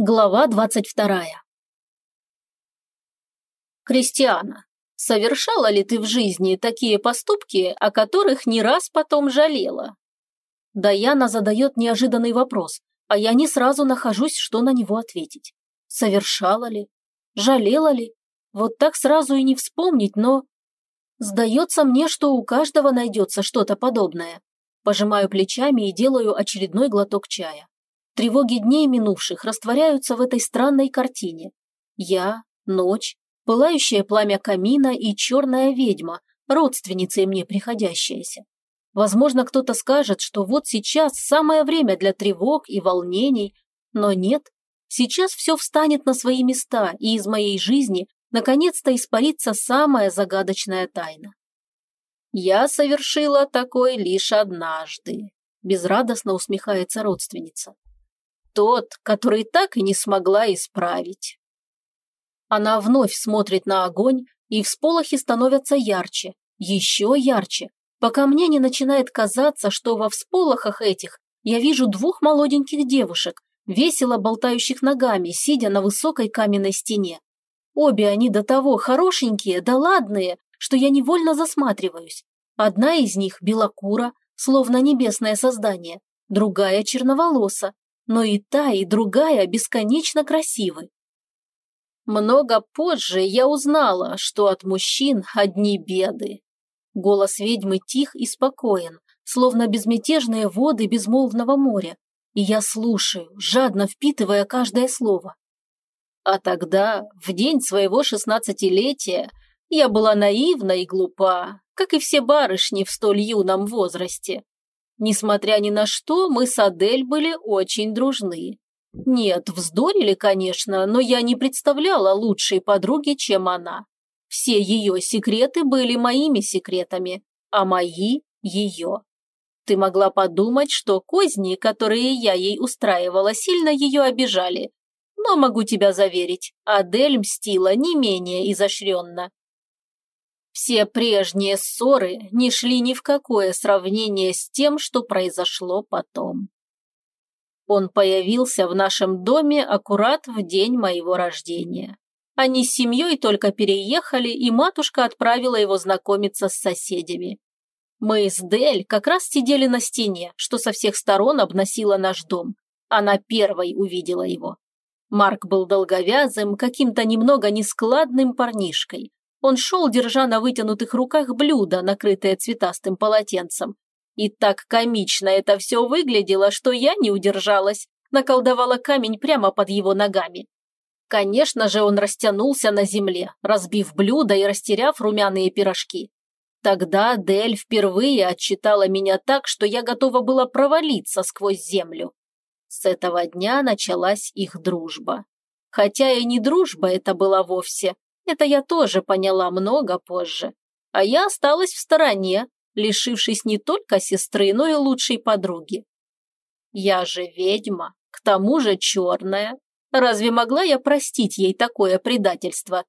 Глава двадцать вторая. Кристиана, совершала ли ты в жизни такие поступки, о которых не раз потом жалела? Даяна задает неожиданный вопрос, а я не сразу нахожусь, что на него ответить. Совершала ли? Жалела ли? Вот так сразу и не вспомнить, но... Сдается мне, что у каждого найдется что-то подобное. Пожимаю плечами и делаю очередной глоток чая. Тревоги дней минувших растворяются в этой странной картине. Я, ночь, пылающее пламя камина и черная ведьма, родственница мне приходящаяся. Возможно, кто-то скажет, что вот сейчас самое время для тревог и волнений, но нет. Сейчас все встанет на свои места, и из моей жизни наконец-то испарится самая загадочная тайна. Я совершила такое лишь однажды, безрадостно усмехается родственница тот, который так и не смогла исправить. Она вновь смотрит на огонь, и всполохи становятся ярче, еще ярче, пока мне не начинает казаться, что во всполохах этих я вижу двух молоденьких девушек, весело болтающих ногами, сидя на высокой каменной стене. Обе они до того хорошенькие, да ладные, что я невольно засматриваюсь. Одна из них белокура, словно небесное создание, другая черноволоса, но и та, и другая бесконечно красивы. Много позже я узнала, что от мужчин одни беды. Голос ведьмы тих и спокоен, словно безмятежные воды безмолвного моря, и я слушаю, жадно впитывая каждое слово. А тогда, в день своего шестнадцатилетия, я была наивна и глупа, как и все барышни в столь юном возрасте. Несмотря ни на что, мы с Адель были очень дружны. Нет, вздорили, конечно, но я не представляла лучшей подруги, чем она. Все ее секреты были моими секретами, а мои – ее. Ты могла подумать, что козни, которые я ей устраивала, сильно ее обижали. Но могу тебя заверить, Адель мстила не менее изощренно. Все прежние ссоры не шли ни в какое сравнение с тем, что произошло потом. Он появился в нашем доме аккурат в день моего рождения. Они с семьей только переехали, и матушка отправила его знакомиться с соседями. Мы с Дель как раз сидели на стене, что со всех сторон обносила наш дом. Она первой увидела его. Марк был долговязым, каким-то немного нескладным парнишкой. Он шел, держа на вытянутых руках блюдо, накрытое цветастым полотенцем. И так комично это все выглядело, что я не удержалась, наколдовала камень прямо под его ногами. Конечно же, он растянулся на земле, разбив блюдо и растеряв румяные пирожки. Тогда Дель впервые отчитала меня так, что я готова была провалиться сквозь землю. С этого дня началась их дружба. Хотя и не дружба это была вовсе, это я тоже поняла много позже. А я осталась в стороне, лишившись не только сестры, но и лучшей подруги. Я же ведьма, к тому же черная. Разве могла я простить ей такое предательство?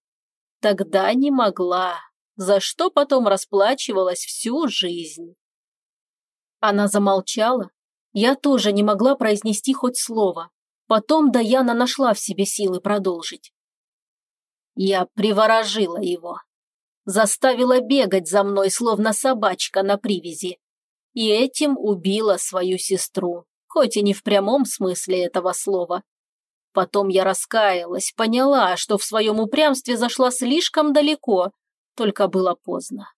Тогда не могла, за что потом расплачивалась всю жизнь. Она замолчала. Я тоже не могла произнести хоть слово. Потом Даяна нашла в себе силы продолжить. Я приворожила его. Заставила бегать за мной, словно собачка на привязи. И этим убила свою сестру, хоть и не в прямом смысле этого слова. Потом я раскаялась, поняла, что в своем упрямстве зашла слишком далеко, только было поздно.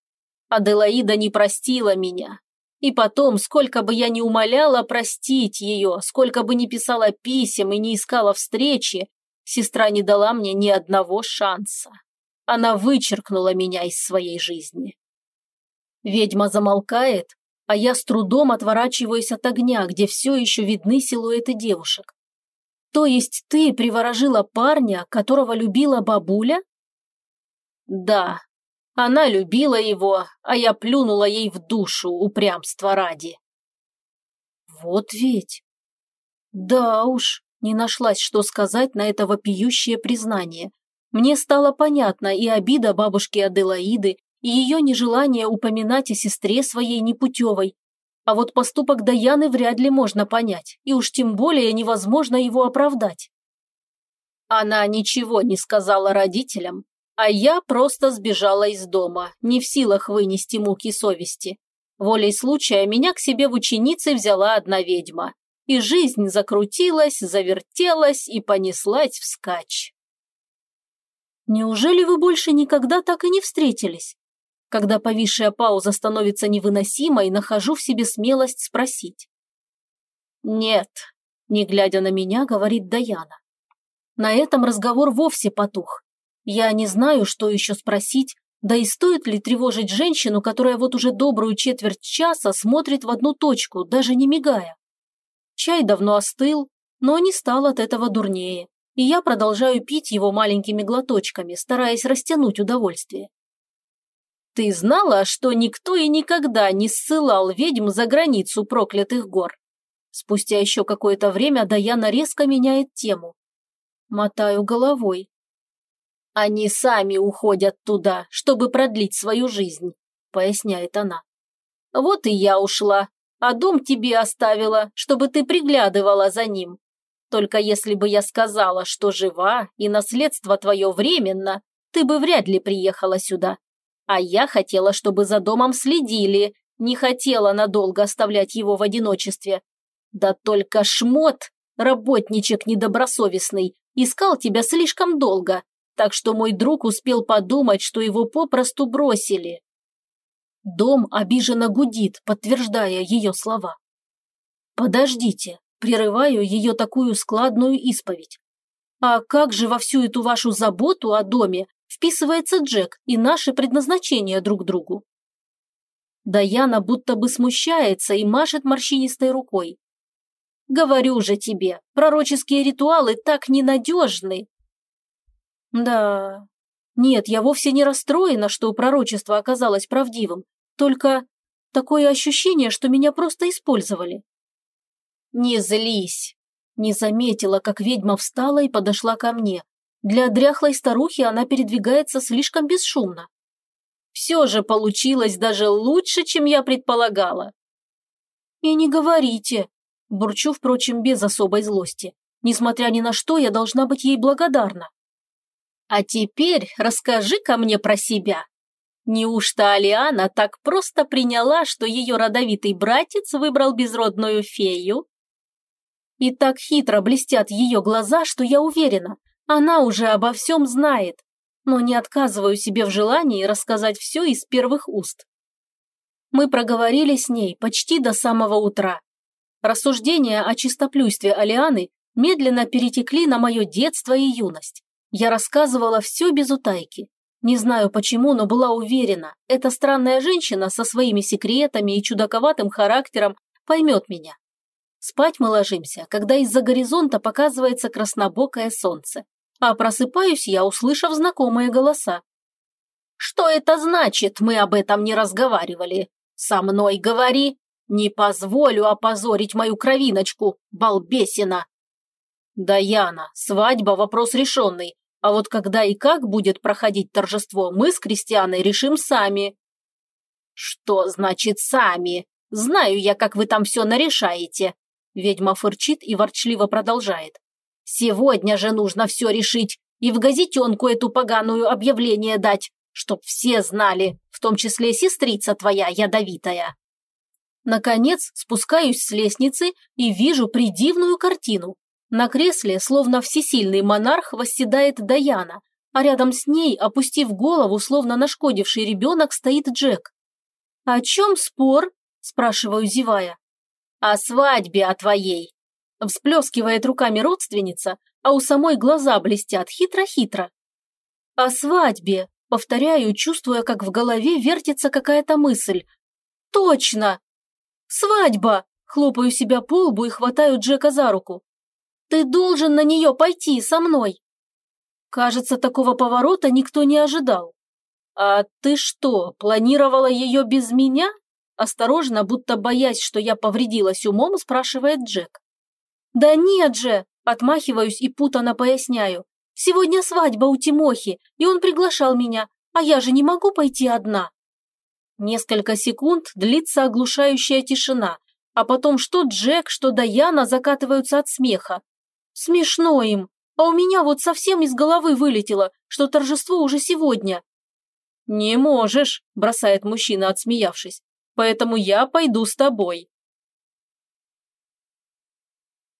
Аделаида не простила меня. И потом, сколько бы я ни умоляла простить ее, сколько бы ни писала писем и не искала встречи, Сестра не дала мне ни одного шанса. Она вычеркнула меня из своей жизни. Ведьма замолкает, а я с трудом отворачиваюсь от огня, где все еще видны силуэты девушек. То есть ты приворожила парня, которого любила бабуля? Да, она любила его, а я плюнула ей в душу упрямства ради. Вот ведь. Да уж, не нашлась, что сказать на это вопиющее признание. Мне стало понятно и обида бабушки Аделаиды, и ее нежелание упоминать о сестре своей непутевой. А вот поступок Даяны вряд ли можно понять, и уж тем более невозможно его оправдать. Она ничего не сказала родителям, а я просто сбежала из дома, не в силах вынести муки совести. Волей случая меня к себе в ученицы взяла одна ведьма, и жизнь закрутилась, завертелась и понеслась вскачь. Неужели вы больше никогда так и не встретились? Когда повисшая пауза становится невыносимой, нахожу в себе смелость спросить. «Нет», – не глядя на меня, говорит Даяна. На этом разговор вовсе потух. Я не знаю, что еще спросить, да и стоит ли тревожить женщину, которая вот уже добрую четверть часа смотрит в одну точку, даже не мигая. Чай давно остыл, но не стал от этого дурнее, и я продолжаю пить его маленькими глоточками, стараясь растянуть удовольствие. Ты знала, что никто и никогда не ссылал ведьм за границу проклятых гор? Спустя еще какое-то время Даяна резко меняет тему. Мотаю головой. Они сами уходят туда, чтобы продлить свою жизнь, поясняет она. Вот и я ушла, а дом тебе оставила, чтобы ты приглядывала за ним. Только если бы я сказала, что жива и наследство твое временно, ты бы вряд ли приехала сюда. А я хотела, чтобы за домом следили, не хотела надолго оставлять его в одиночестве. Да только шмот, работничек недобросовестный, искал тебя слишком долго, так что мой друг успел подумать, что его попросту бросили. Дом обиженно гудит, подтверждая ее слова. «Подождите», прерываю ее такую складную исповедь. «А как же во всю эту вашу заботу о доме вписывается Джек и наше предназначение друг другу?» Даяна будто бы смущается и машет морщинистой рукой. «Говорю же тебе, пророческие ритуалы так ненадежны!» «Да, нет, я вовсе не расстроена, что пророчество оказалось правдивым. Только такое ощущение, что меня просто использовали. Не злись. Не заметила, как ведьма встала и подошла ко мне. Для дряхлой старухи она передвигается слишком бесшумно. Все же получилось даже лучше, чем я предполагала. И не говорите. Бурчу, впрочем, без особой злости. Несмотря ни на что, я должна быть ей благодарна. А теперь расскажи-ка мне про себя. Неужто Алиана так просто приняла, что ее родовитый братец выбрал безродную фею? И так хитро блестят ее глаза, что я уверена, она уже обо всем знает, но не отказываю себе в желании рассказать все из первых уст. Мы проговорили с ней почти до самого утра. Рассуждения о чистоплюйстве Алианы медленно перетекли на мое детство и юность. Я рассказывала все без утайки. Не знаю почему, но была уверена, эта странная женщина со своими секретами и чудаковатым характером поймет меня. Спать мы ложимся, когда из-за горизонта показывается краснобокое солнце. А просыпаюсь я, услышав знакомые голоса. «Что это значит, мы об этом не разговаривали? Со мной говори! Не позволю опозорить мою кровиночку, балбесина!» «Даяна, свадьба – вопрос решенный. А вот когда и как будет проходить торжество, мы с Кристианой решим сами». «Что значит «сами»? Знаю я, как вы там все нарешаете». Ведьма фырчит и ворчливо продолжает. «Сегодня же нужно все решить и в газетенку эту поганую объявление дать, чтоб все знали, в том числе сестрица твоя ядовитая». Наконец спускаюсь с лестницы и вижу придивную картину. На кресле, словно всесильный монарх, восседает Даяна, а рядом с ней, опустив голову, словно нашкодивший ребенок, стоит Джек. «О чем спор?» – спрашиваю, зевая. «О свадьбе о твоей!» – всплескивает руками родственница, а у самой глаза блестят хитро-хитро. «О свадьбе!» – повторяю, чувствуя, как в голове вертится какая-то мысль. «Точно! Свадьба!» – хлопаю себя по лбу и хватаю Джека за руку. Ты должен на нее пойти со мной!» Кажется, такого поворота никто не ожидал. «А ты что, планировала ее без меня?» Осторожно, будто боясь, что я повредилась умом, спрашивает Джек. «Да нет же!» – отмахиваюсь и путано поясняю. «Сегодня свадьба у Тимохи, и он приглашал меня, а я же не могу пойти одна». Несколько секунд длится оглушающая тишина, а потом что Джек, что Даяна закатываются от смеха. Смешно им. А у меня вот совсем из головы вылетело, что торжество уже сегодня». «Не можешь», – бросает мужчина, отсмеявшись. «Поэтому я пойду с тобой».